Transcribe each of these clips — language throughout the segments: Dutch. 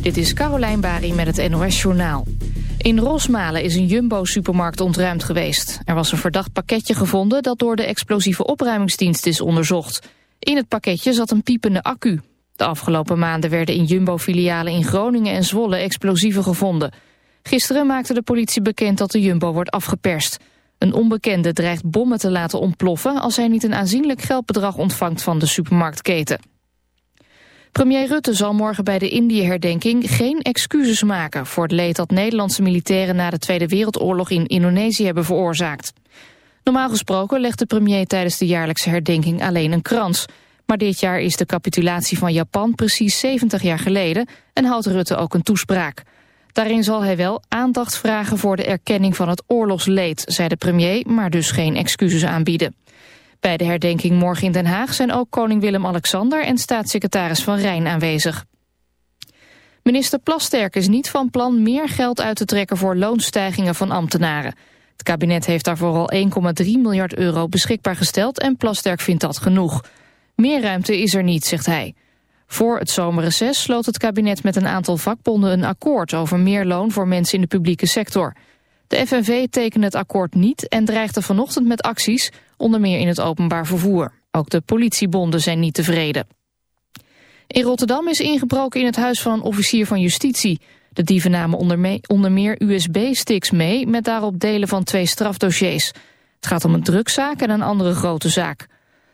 Dit is Carolijn Bari met het NOS Journaal. In Rosmalen is een Jumbo-supermarkt ontruimd geweest. Er was een verdacht pakketje gevonden dat door de explosieve opruimingsdienst is onderzocht. In het pakketje zat een piepende accu. De afgelopen maanden werden in Jumbo-filialen in Groningen en Zwolle explosieven gevonden. Gisteren maakte de politie bekend dat de Jumbo wordt afgeperst. Een onbekende dreigt bommen te laten ontploffen... als hij niet een aanzienlijk geldbedrag ontvangt van de supermarktketen. Premier Rutte zal morgen bij de Indië-herdenking geen excuses maken... voor het leed dat Nederlandse militairen na de Tweede Wereldoorlog in Indonesië hebben veroorzaakt. Normaal gesproken legt de premier tijdens de jaarlijkse herdenking alleen een krans... Maar dit jaar is de capitulatie van Japan precies 70 jaar geleden... en houdt Rutte ook een toespraak. Daarin zal hij wel aandacht vragen voor de erkenning van het oorlogsleed, zei de premier, maar dus geen excuses aanbieden. Bij de herdenking morgen in Den Haag zijn ook koning Willem-Alexander en staatssecretaris Van Rijn aanwezig. Minister Plasterk is niet van plan meer geld uit te trekken voor loonstijgingen van ambtenaren. Het kabinet heeft daarvoor al 1,3 miljard euro beschikbaar gesteld en Plasterk vindt dat genoeg. Meer ruimte is er niet, zegt hij. Voor het zomerreces sloot het kabinet met een aantal vakbonden een akkoord over meer loon voor mensen in de publieke sector. De FNV tekende het akkoord niet en dreigde vanochtend met acties, onder meer in het openbaar vervoer. Ook de politiebonden zijn niet tevreden. In Rotterdam is ingebroken in het huis van een officier van justitie. De dieven namen onder, meer USB-sticks mee met daarop delen van twee strafdossiers. Het gaat om een drugzaak en een andere grote zaak.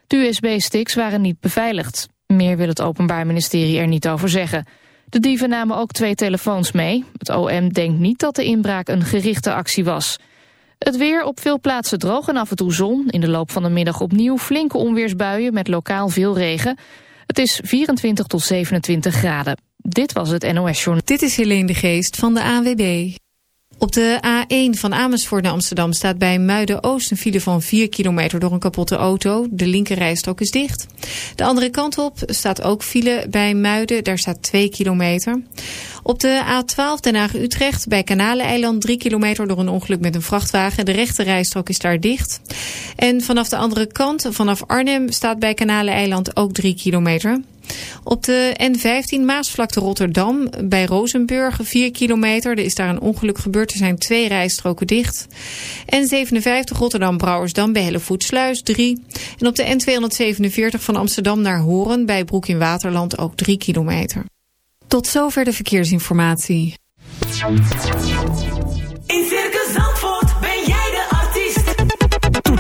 De USB-sticks waren niet beveiligd. Meer wil het Openbaar Ministerie er niet over zeggen. De dieven namen ook twee telefoons mee. Het OM denkt niet dat de inbraak een gerichte actie was. Het weer op veel plaatsen droog en af en toe zon. In de loop van de middag opnieuw flinke onweersbuien met lokaal veel regen. Het is 24 tot 27 graden. Dit was het NOS Journal. Dit is Helene de Geest van de AWB. Op de A1 van Amersfoort naar Amsterdam staat bij Muiden-Oost een file van 4 kilometer door een kapotte auto. De linkerrijstrook is dicht. De andere kant op staat ook file bij Muiden, daar staat 2 kilometer. Op de A12 Den Haag-Utrecht bij Kanaleneiland 3 kilometer door een ongeluk met een vrachtwagen. De rechte rijstrook is daar dicht. En vanaf de andere kant, vanaf Arnhem, staat bij Kanaleneiland ook 3 kilometer. Op de N15 Maasvlakte Rotterdam bij Rozenburg 4 kilometer. Er is daar een ongeluk gebeurd. Er zijn twee rijstroken dicht. N57 Rotterdam Brouwersdam bij Hellevoetsluis 3. En op de N247 van Amsterdam naar Horen bij Broek in Waterland ook 3 kilometer. Tot zover de verkeersinformatie.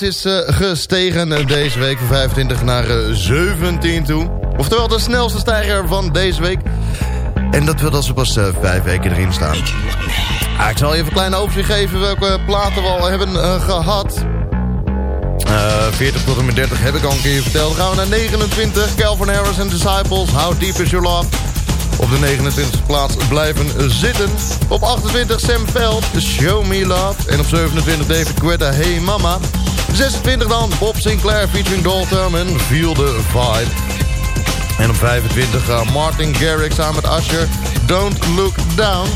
Is gestegen deze week. Van 25 naar 17 toe. Oftewel de snelste stijger van deze week. En dat wil dat ze pas vijf weken erin staan. Ah, ik zal even een klein overzicht geven welke platen we al hebben gehad. 40 tot en met 30 heb ik al een keer verteld. Dan gaan we naar 29. Calvin Harris en Disciples. How Deep Is Your Love. Op de 29e plaats blijven zitten. Op 28 Sam Veld, Show Me Love. En op 27 David Guetta, Hey Mama. 26 dan Bob Sinclair featuring Dalton en Feel the Vibe. En op 25 uh, Martin Garrix samen met Usher, Don't Look Down.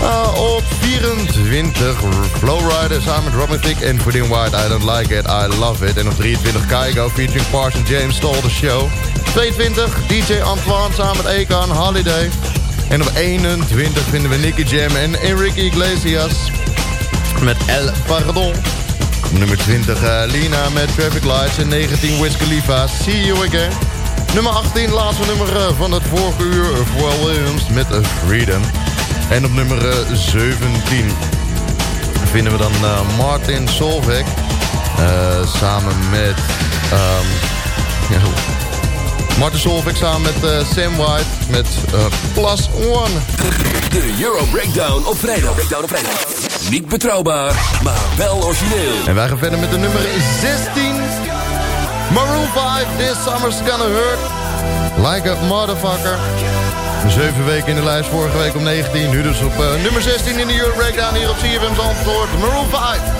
Op 24 Flowrider samen met Robin Thicke en Pudding White, I Don't Like It, I Love It. En op 23 Kaigo featuring Parson James, Stole the Show. 22 DJ Antoine samen met Akon, Holiday. En op 21 vinden we Nicky Jam en Enrique Iglesias met El Pardon. Nummer 20 uh, Lina met Traffic Lights en 19 Wiz Khalifa, See You Again. Nummer 18, laatste nummer uh, van het vorige uur, Williams met Freedom. En op nummer 17 vinden we dan uh, Martin Solveig. Samen met... Um, ja, Martin Solveig samen met Sam White met Plus One. De Euro Breakdown op vrijdag. Breakdown op vrijdag. Niet betrouwbaar, maar wel origineel. En wij gaan verder met de nummer 16. Maroon 5, This Summer's Gonna Hurt. Like a Motherfucker. Zeven weken in de lijst, vorige week om 19. Nu dus op uh, nummer 16 in de Euro Breakdown hier op CFM Zandvoort. Maroon 5.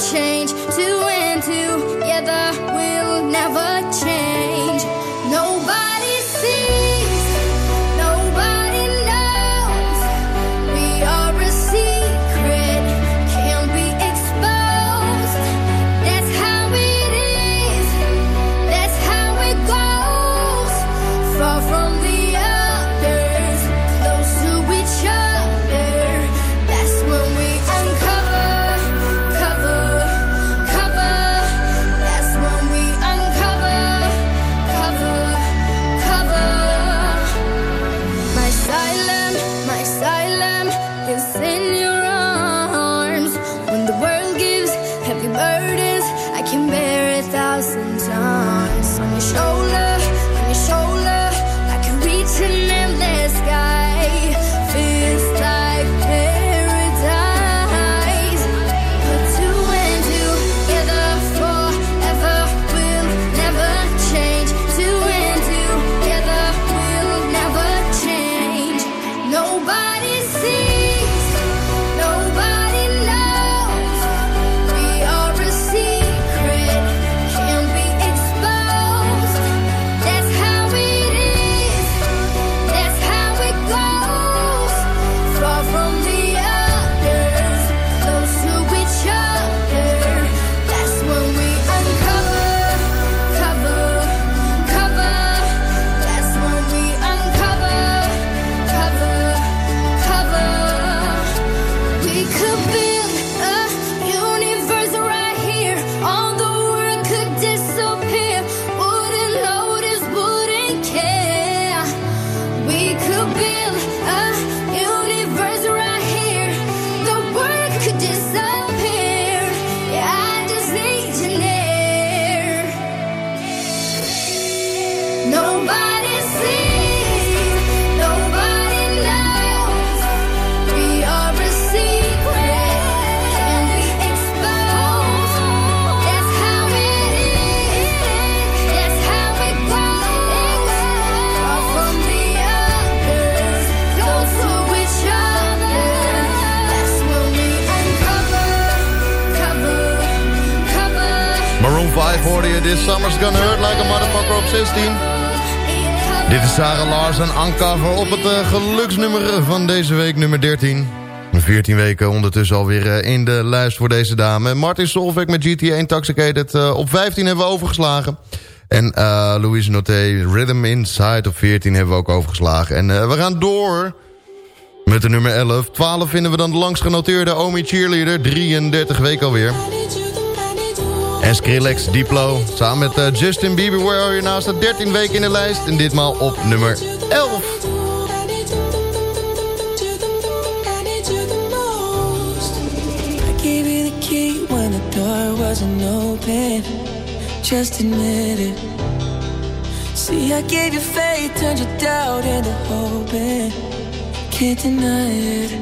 change to feel This summer's gonna hurt like a motherfucker op 16. Dit is Sarah Larsen, Uncover op het eh, geluksnummer van deze week, nummer 13. 14 weken ondertussen alweer eh, in de lijst voor deze dame. Martin Solveig met GTA Intoxicated eh, op 15 hebben we overgeslagen. En Louise Noté, Rhythm Inside op 14 hebben we ook overgeslagen. En we gaan door met de nummer 11. 12 vinden we dan de langst genoteerde Omi Cheerleader, 33 weken alweer. En Skrillex, Diplo, samen met eh, Justin Bieber, Where Are You Now, staat 13 weken in de lijst. En ditmaal op nummer 11. I gave you the key when the door wasn't open. Just admit it. See, I gave you faith, turned your doubt into and Can't deny it.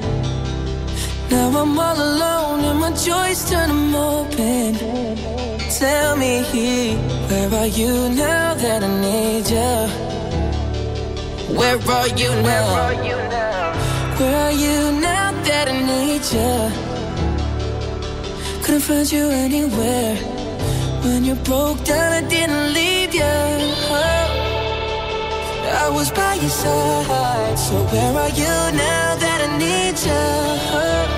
Now I'm all alone and my joys turn them open. Tell me, where are you now that I need you? Where are you now? Where are you now that I need you? Couldn't find you anywhere. When you broke down, I didn't leave you. I was by your side. So where are you now that I need you?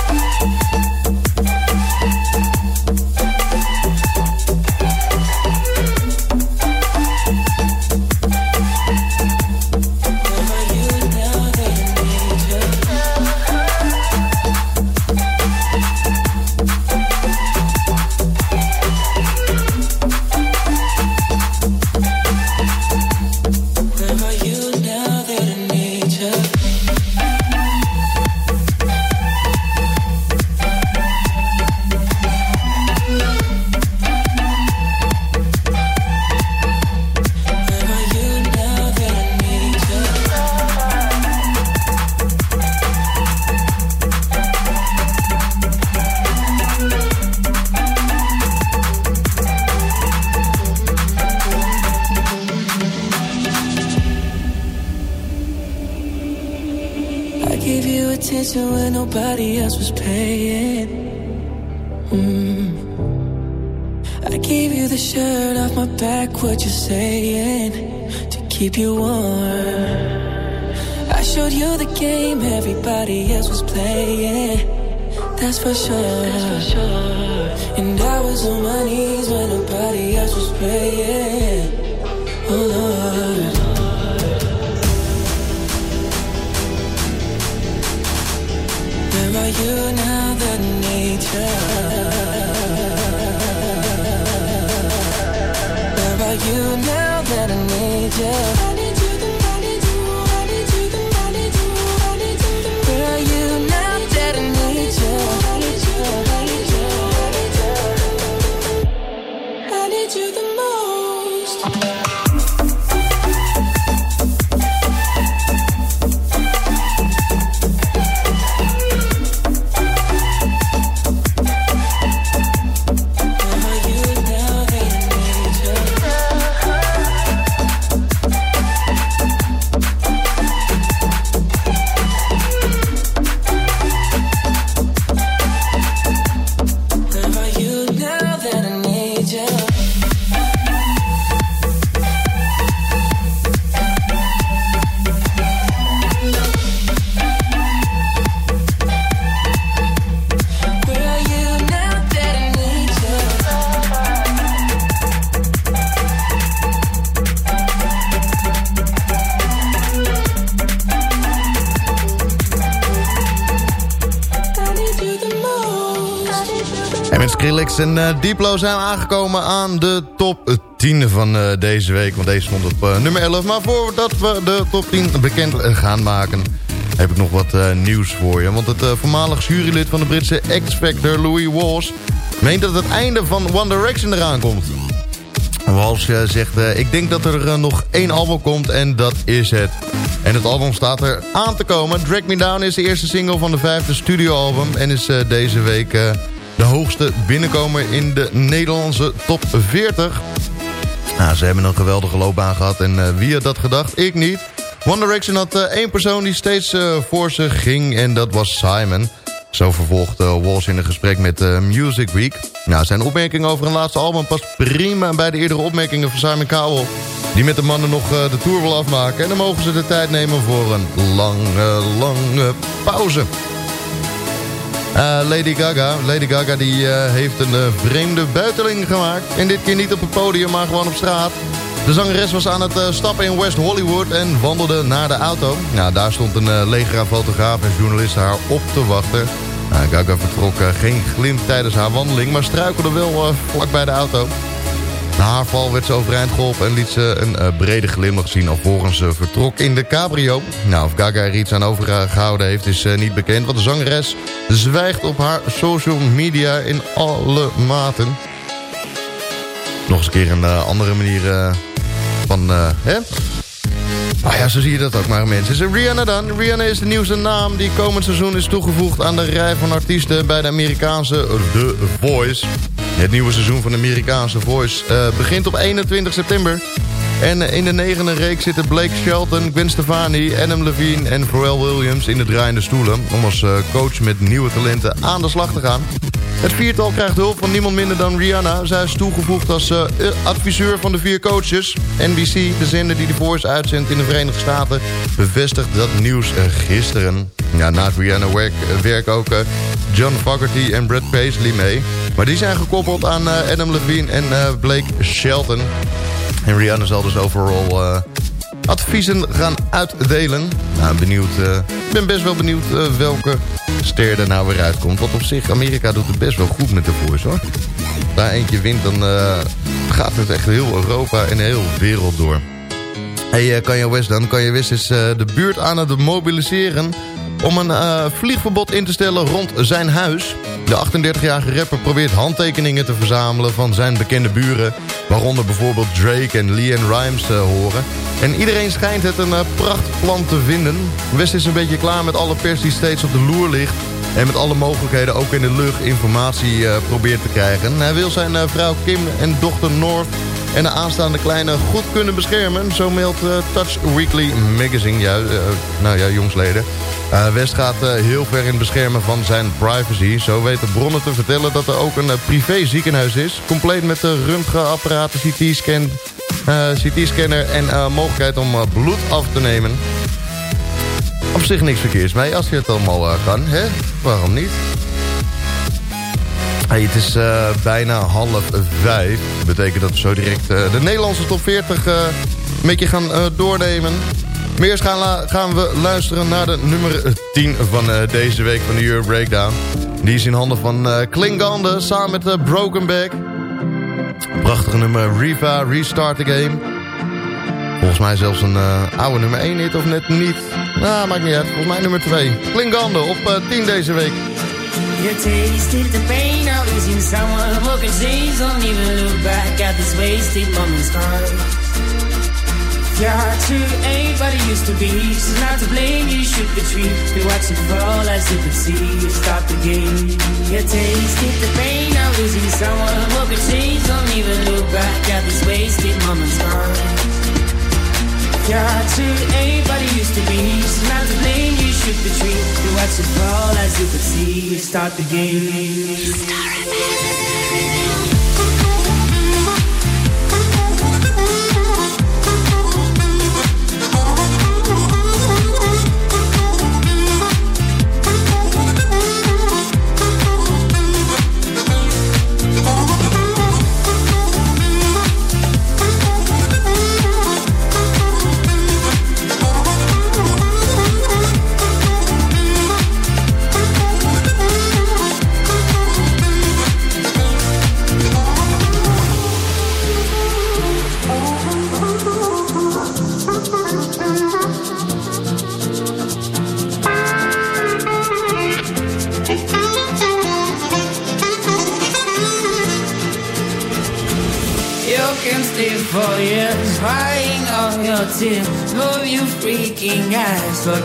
Keep you warm. I showed you the game everybody else was playing. That's for sure. That's for sure. And I was on my knees when nobody else was praying. Oh Lord. Where are you now that nature? Where are you now that I need you? I need you, en eh, Diplo zijn aangekomen aan de top 10 van eh, deze week. Want deze stond op eh, nummer 11. Maar voordat we de top 10 bekend gaan maken... heb ik nog wat nieuws voor je. Want het voormalig jurylid van de Britse X-Factor, Louis Walsh... meent dat het einde van One Direction eraan komt. Walsh zegt, ik denk dat er nog één album komt en dat is het. En het album staat er aan te komen. Drag Me Down is de eerste single van de vijfde studioalbum... en is deze week de hoogste binnenkomer in de Nederlandse top 40. Nou, ze hebben een geweldige loopbaan gehad en eh, wie had dat gedacht? Ik niet. One Direction had eh, één persoon die steeds eh, voor ze ging en dat was Simon... Zo vervolgt uh, Walsh in een gesprek met Music Week. Nou, zijn opmerking over een laatste album past prima bij de eerdere opmerkingen van Simon Cowell. Die met de mannen nog de tour wil afmaken. En dan mogen ze de tijd nemen voor een lange, lange pauze. Lady Gaga. Lady Gaga die, heeft een vreemde buiteling gemaakt. En dit keer niet op het podium, maar gewoon op straat. De zangeres was aan het stappen in West Hollywood en wandelde naar de auto. Nou, daar stond een leger aan fotograaf en journalisten haar op te wachten. Nou, Gaga vertrok geen glimp tijdens haar wandeling, maar struikelde wel vlak bij de auto. Na haar val werd ze overeind geholpen en liet ze een brede glimlach zien... alvorens ze vertrok in de cabrio. Nou, of Gaga er iets aan overgehouden heeft is niet bekend... want de zangeres zwijgt op haar social media in alle maten. Nog eens een keer een andere manier van, hè? Ah ja, zo zie je dat ook maar mensen. Is Rihanna dan? Rihanna is de nieuwste naam die komend seizoen is toegevoegd aan de rij van artiesten bij de Amerikaanse The Voice. Het nieuwe seizoen van Amerikaanse Voice uh, begint op 21 september. En in de negende reeks zitten Blake Shelton, Gwen Stefani, Adam Levine en Pharrell Williams in de draaiende stoelen... om als uh, coach met nieuwe talenten aan de slag te gaan. Het viertal krijgt hulp van niemand minder dan Rihanna. Zij is toegevoegd als uh, adviseur van de vier coaches. NBC, de zender die de Voice uitzendt in de Verenigde Staten... bevestigt dat nieuws uh, gisteren. Ja, naast Rihanna werken werk ook uh, John Fogerty en Brad Paisley mee. Maar die zijn gekoppeld aan Adam Levine en Blake Shelton. En Rihanna zal dus overal adviezen gaan uitdelen. Nou, benieuwd. Ik ben best wel benieuwd welke ster er nou weer uitkomt. Want op zich, Amerika doet het best wel goed met de Voice, hoor. Als daar eentje wint, dan uh, gaat het echt heel Europa en heel wereld door. Hey, Kanye West dan. Kanye West is de buurt aan het mobiliseren... om een vliegverbod in te stellen rond zijn huis. De 38-jarige rapper probeert handtekeningen te verzamelen... van zijn bekende buren... waaronder bijvoorbeeld Drake en Leanne Rimes horen. En iedereen schijnt het een prachtplan te vinden. West is een beetje klaar met alle pers die steeds op de loer ligt... en met alle mogelijkheden ook in de lucht informatie probeert te krijgen. Hij wil zijn vrouw Kim en dochter North en de aanstaande kleine goed kunnen beschermen. Zo meldt Touch Weekly Magazine. Ja, nou ja, jongsleden. West gaat heel ver in het beschermen van zijn privacy. Zo weten bronnen te vertellen dat er ook een privé ziekenhuis is. Compleet met de röntgenapparaten, CT-scan, CT-scanner en mogelijkheid om bloed af te nemen. Op zich niks verkeers mee als je het allemaal kan. Hè? Waarom niet? Het is uh, bijna half vijf. Dat betekent dat we zo direct uh, de Nederlandse top 40 uh, een beetje gaan doornemen. Maar eerst gaan, gaan, we luisteren naar de nummer 10 van deze week van de Euro Breakdown. Die is in handen van Klingande samen met Broken Back. Prachtige nummer Riva, Restart the Game. Volgens mij zelfs een oude nummer 1 hit of net niet. Nou, maakt niet uit. Volgens mij nummer 2. Klingande op 10 deze week. You tasted the pain of losing someone who can change. Don't even look back at this wasted moment's time. Your heart to anybody used to be. She's not to blame, you should retreat. To watch it fall as you could see. You stop the game. You tasted the pain of losing someone who can change. Don't even look back at this wasted moment's time. Your heart to anybody used to be. She's watch it fall as you could see. Start the game.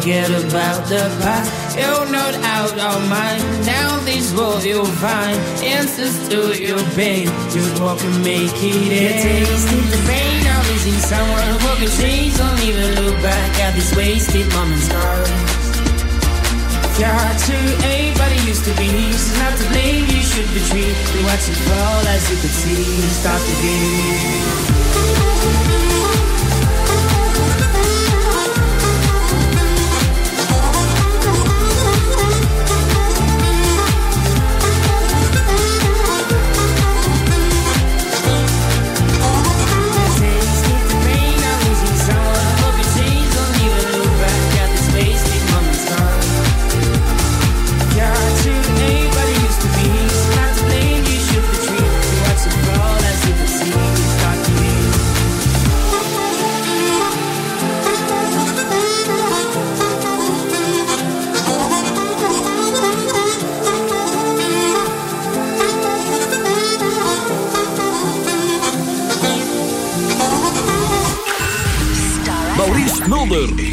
Forget about the past. You're not out of mind. Now this world you'll find answers to your pain. Just walk and make it end. Tasting the pain of losing someone who can. Don't even look back at these wasted moments. Your heart to anybody used to be. She's not to blame. You should be treated. Watch it fall as you could see. Stop the game. olur.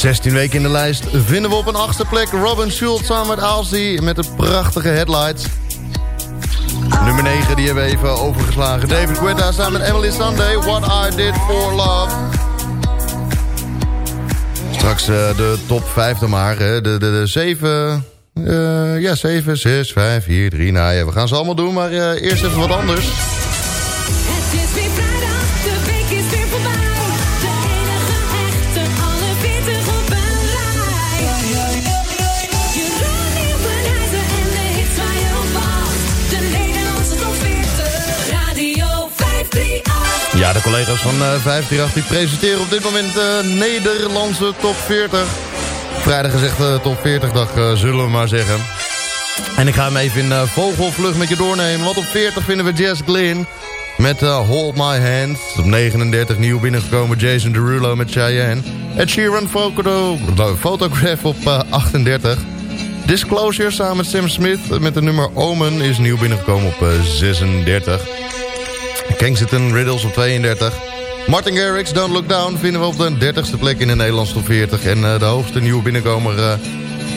16 weken in de lijst vinden we op een achtste plek Robin Schultz samen met Alcy met de prachtige headlights. Nummer 9 die hebben we even overgeslagen. David Guetta samen met Emily Sunday, What I Did For Love. Straks uh, de top 5 dan maar. Hè. De, de, de 7... Uh, ja, 7, 6, 5, 4, 3. Nou ja, we gaan ze allemaal doen, maar uh, eerst even wat anders. De collega's van uh, 538 die presenteren op dit moment de Nederlandse top 40. Vrijdag gezegd uh, top 40 dag, zullen we maar zeggen. En ik ga hem even in vogelvlucht met je doornemen. Want op 40 vinden we Jess Glynn met Hold My Hand. Op 39 nieuw binnengekomen Jason Derulo met Cheyenne. Ed Sheeran Foto, Photograph op 38. Disclosure samen met Sam Smith met de nummer Omen is nieuw binnengekomen op 36. Kensington Riddles op 32. Martin Garrix, Don't Look Down, vinden we op de 30ste plek in de Nederlandse top 40. En uh, de hoogste nieuwe binnenkomer uh,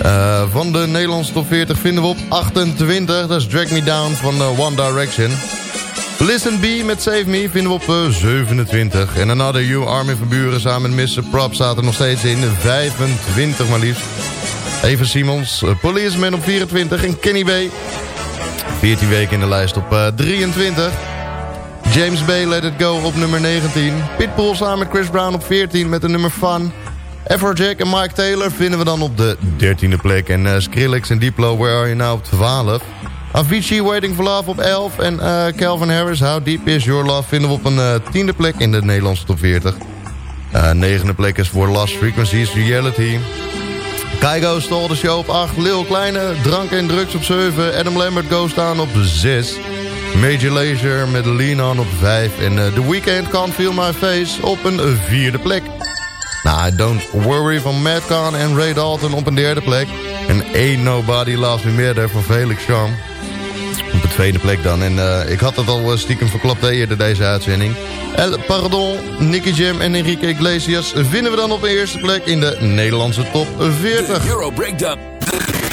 uh, van de Nederlandse top 40 vinden we op 28. Dat is Drag Me Down van One Direction. Listen B met Save Me vinden we op 27. En Another You, Armin van Buren samen met Mr. Prop staat er nog steeds in 25 maar liefst. Eva Simons, Policeman op 24 en Kenny B. 14 weken in de lijst op 23. James Bay, Let It Go op nummer 19. Pitbull samen met Chris Brown op 14 met de nummer Fun. Afrojack en Mike Taylor vinden we dan op de 13e plek. En uh, Skrillex en Diplo, Where Are You Now op 12. Avicii, Waiting for Love op 11. En uh, Calvin Harris, How Deep Is Your Love vinden we op een uh, 10e plek in de Nederlandse top 40. Uh, negende plek is voor Last Frequencies, Reality. Kaigo stole de show op 8. Lil Kleine, Drank en Drugs op 7. Adam Lambert Go staan op 6. Major Lazer met Lean On op 5. En uh, The Weeknd Can't Feel My Face op een vierde plek. Nou, Don't Worry van Madcon en Ray Dalton op een derde plek. En Ain't Nobody Loves Me Better van Felix Charm. Op de tweede plek dan. En uh, ik had het al stiekem verklapt eerder deze uitzending. El Pardon, Nicky Jam en Enrique Iglesias vinden we dan op de eerste plek in de Nederlandse top 40. De Euro Breakdown.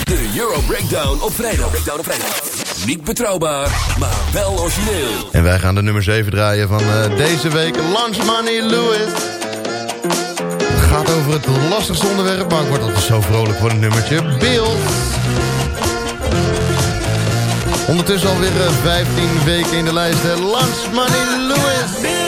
De Euro Breakdown op vrijdag. Breakdown op vrijdag. Niet betrouwbaar, maar wel origineel. En wij gaan de nummer 7 draaien van uh, deze week. Lunch Money Lewis. Het gaat over het lastigste onderwerp, maar ik word altijd zo vrolijk voor een nummertje. Beeld. Ondertussen alweer uh, 15 weken in de lijst. Lunch Money Lewis.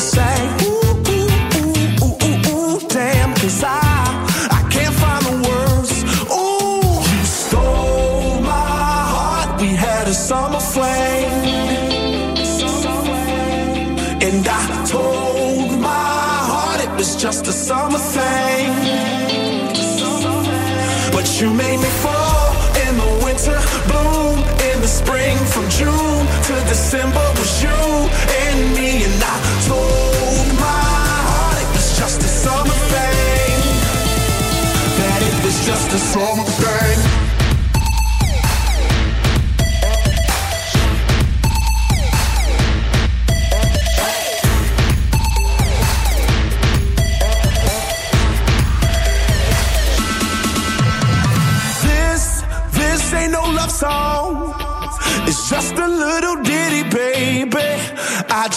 Say, ooh, ooh, ooh, ooh, ooh, ooh, damn. Cause I, I can't find the words. Ooh, you stole my heart. We had a summer flame. And I told my heart it was just a summer thing. But you made me fall in the winter, bloom in the spring. From June to December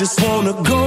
just wanna go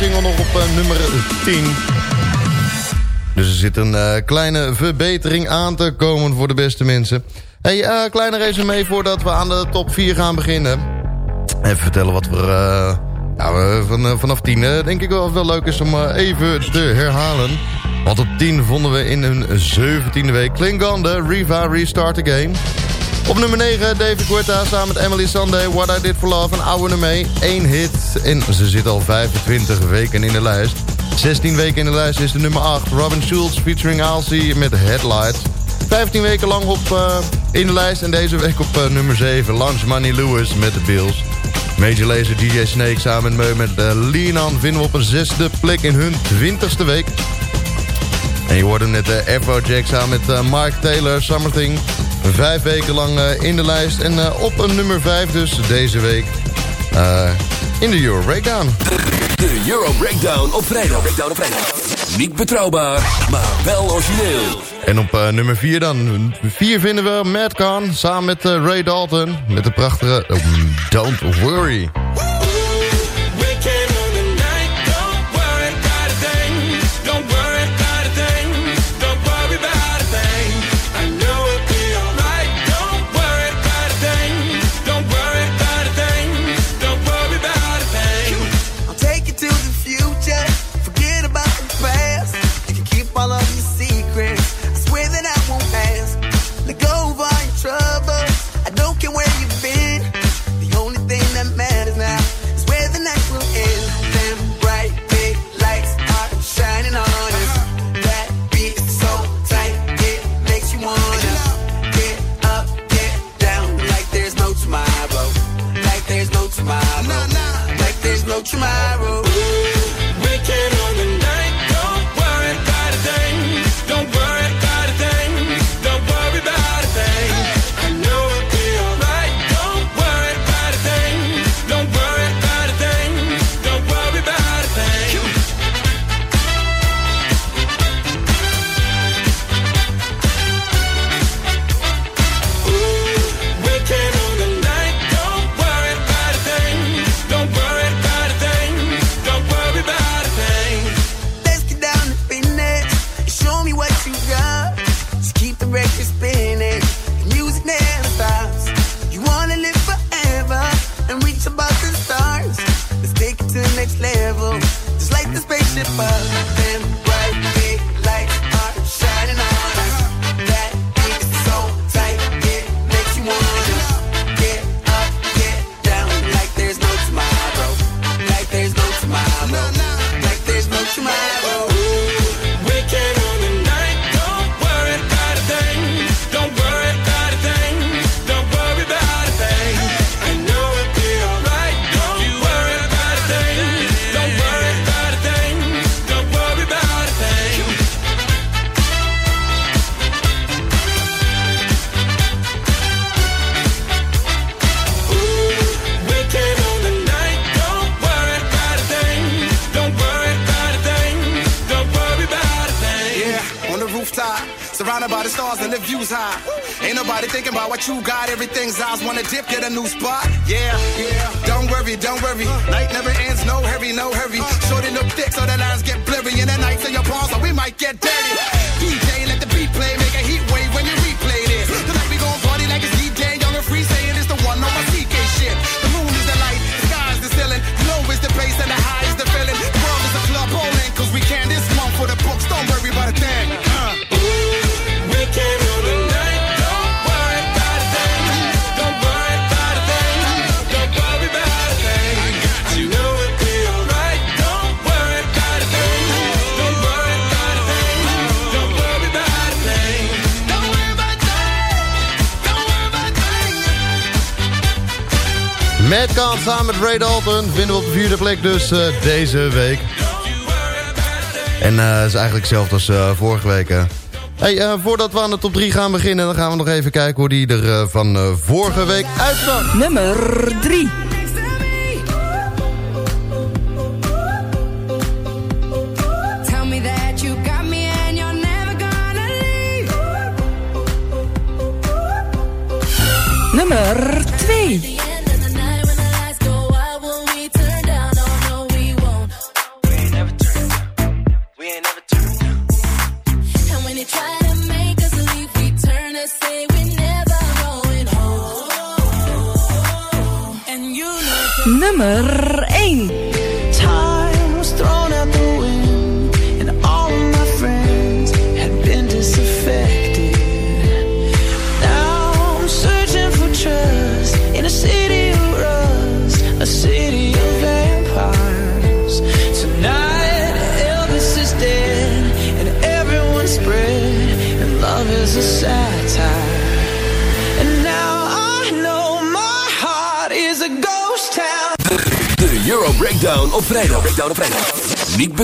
single nog op eh, nummer 10. Dus er zit een eh, kleine verbetering aan te komen voor de beste mensen. Hey, eh, kleine resume voordat we aan de top 4 gaan beginnen. Even vertellen wat we... eh, ja, van, vanaf 10 eh, denk ik wel, wel leuk is om even te herhalen. Want op 10 vonden we in hun 17e week Klingande, Riva Restart Again. Op nummer 9 David Guetta samen met Emily Sunday, What I Did For Love en oude nummer 1. Eén hit en ze zit al 25 weken in de lijst. 16 weken in de lijst is de nummer 8. Robin Schulz featuring Alcy met Headlights. 15 weken lang op, eh, in de lijst en deze week op eh, nummer 7. Lunch Money Lewis met de Bills. Major Lazer DJ Snake samen met me met uh, Lean vinden we op een zesde plek in hun 20ste week. En je hoorde net de Afrojack samen met Mark Taylor, Summer Thing. Vijf weken lang eh, in de lijst. En eh, op een nummer vijf dus deze week eh, in de Euro Breakdown. De Euro Breakdown op vrijdag. Breakdown op vrijdag. Niet betrouwbaar, maar wel origineel. En op nummer 4 dan. 4 vinden we Kahn samen met Ray Dalton. Met de prachtige eh, Don't Worry. gaan samen met Ray Dalton. Vinden we op de vierde plek dus eh, deze week. En eh, dat is eigenlijk hetzelfde als eh, vorige week. Hey, voordat we aan de top 3 gaan beginnen... dan gaan we nog even kijken hoe die er van vorige week uitzag. Nummer 3. Nummer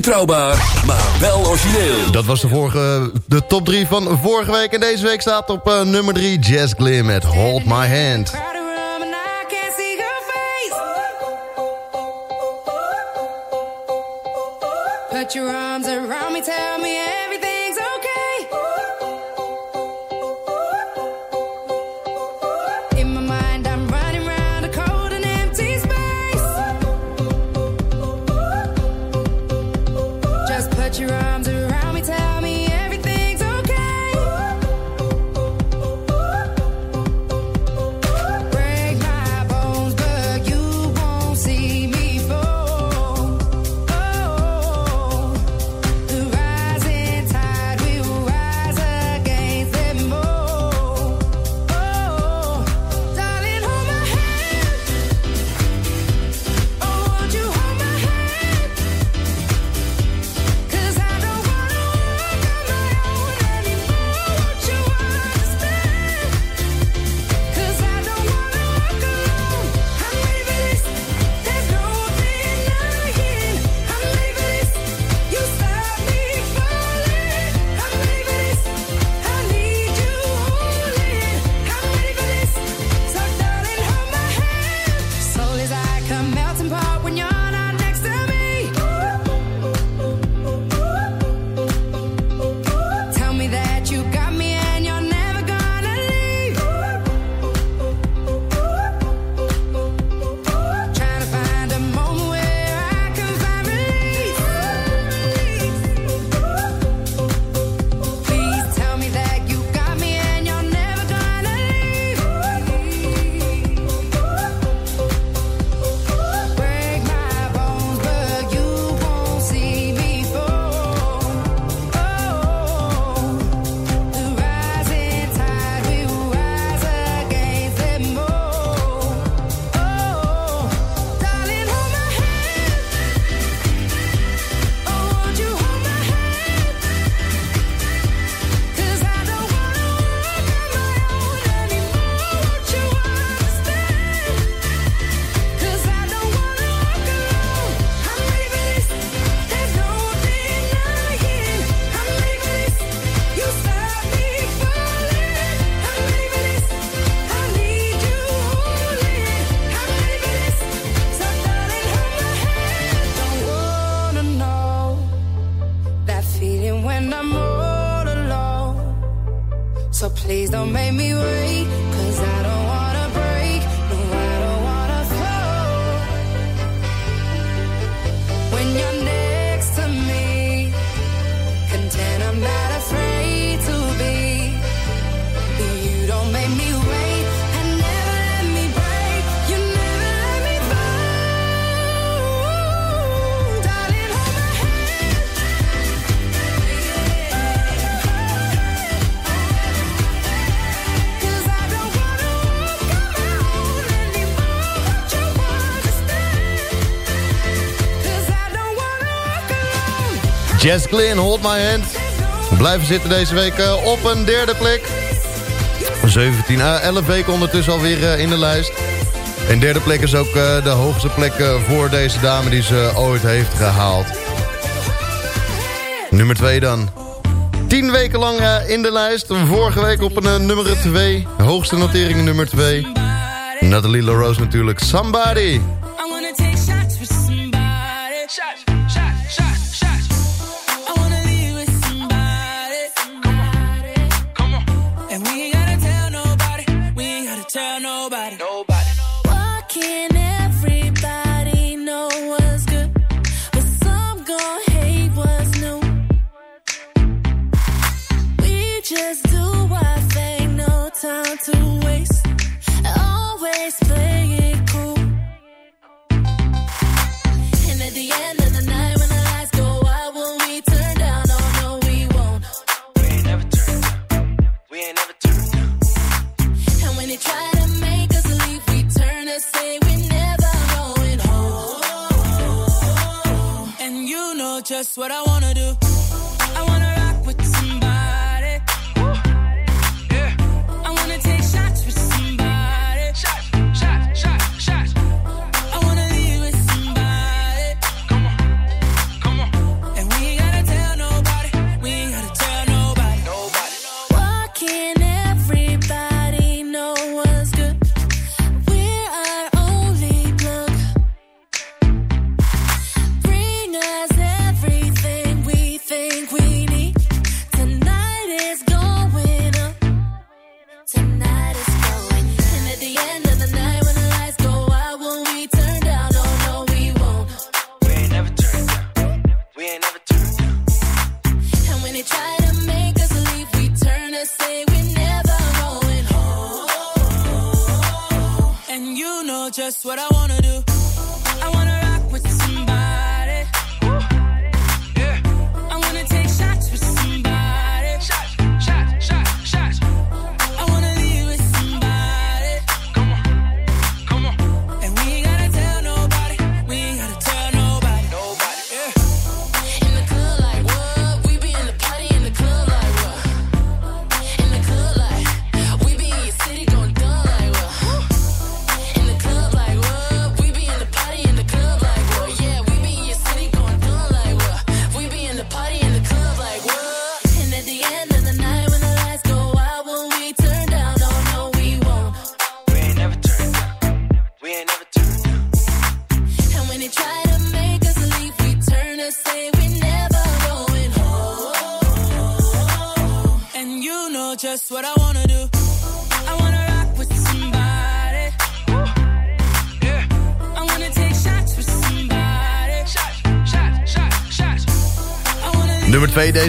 Betrouwbaar, maar wel origineel. Dat was de, vorige, de top 3 van vorige week. En deze week staat op eh, nummer 3 Jazz Glim met Hold My Hand. Put your arms around me, tell me everything. Jess Glynn, Hold My Hand. Blijven zitten deze week eh, op een derde plek. 17, uh, 11 weken ondertussen alweer eh, in de lijst. En derde plek is ook eh, de hoogste plek voor deze dame die ze ooit heeft gehaald. Nummer 2 dan. 10 weken lang in de lijst. Vorige week op een nummer 2. Hoogste notering nummer 2. Natalie LaRose natuurlijk. Somebody. I wanna take shots for somebody. Shots.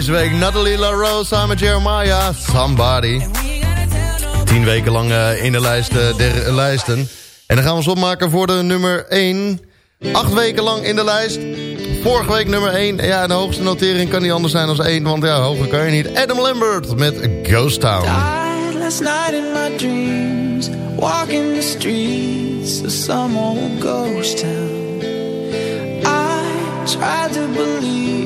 deze week Natalie LaRose samen met Jeremiah, Somebody. Tien weken lang eh, in de lijst der lijsten. En dan gaan we ons opmaken voor de nummer 1. Acht weken lang in de lijst. Vorige week nummer 1. Ja, de hoogste notering kan niet anders zijn dan 1. Want ja, hoger kan je niet. Adam Lambert met Ghost Town. Died last night in my dreams. Walking the streets of some old ghost town. I tried to believe.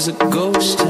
is a ghost.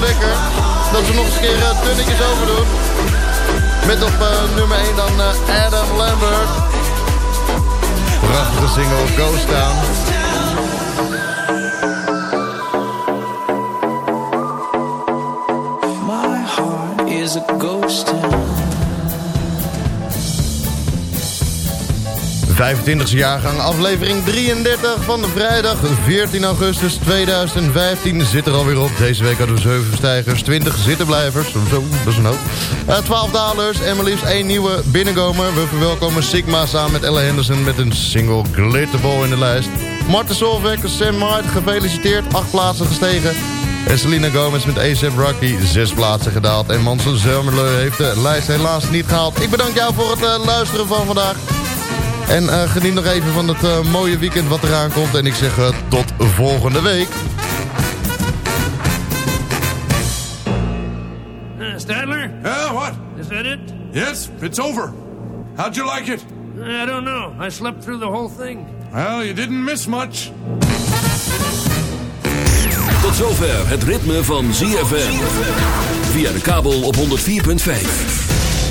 Lekker... dat ze nog eens een keer uh, dunnetjes overdoen. Met op eh, nummer 1 dan eh, Adam Lambert. Prachtige single Ghost Town. 25e jaargang, aflevering 33 van de vrijdag 14 augustus 2015 zit er alweer op. Deze week hadden we 7 stijgers, 20 zittenblijvers, zo, dat is een hoop. Eh, 12 dalers en maar liefst één nieuwe binnenkomer. We verwelkomen Sigma samen met Ella Henderson met een single Glitterball in de lijst. Martin Solveig, Sam Mart, gefeliciteerd, 8 plaatsen gestegen. En Selena Gomez met A$AP Rocky, 6 plaatsen gedaald. En Mansell Zermeleu heeft de lijst helaas niet gehaald. Ik bedank jou voor het eh, luisteren van vandaag. En eh, geniet nog even van het eh, mooie weekend wat eraan komt. En ik zeg eh, tot volgende week. Uh, Stadler? Yeah, what? Is that it? Yes, it's over. How'd you like it? I don't know. I slept through the whole thing. Well, you didn't miss much. Tot zover het ritme van ZFM. Via de kabel op 104.5.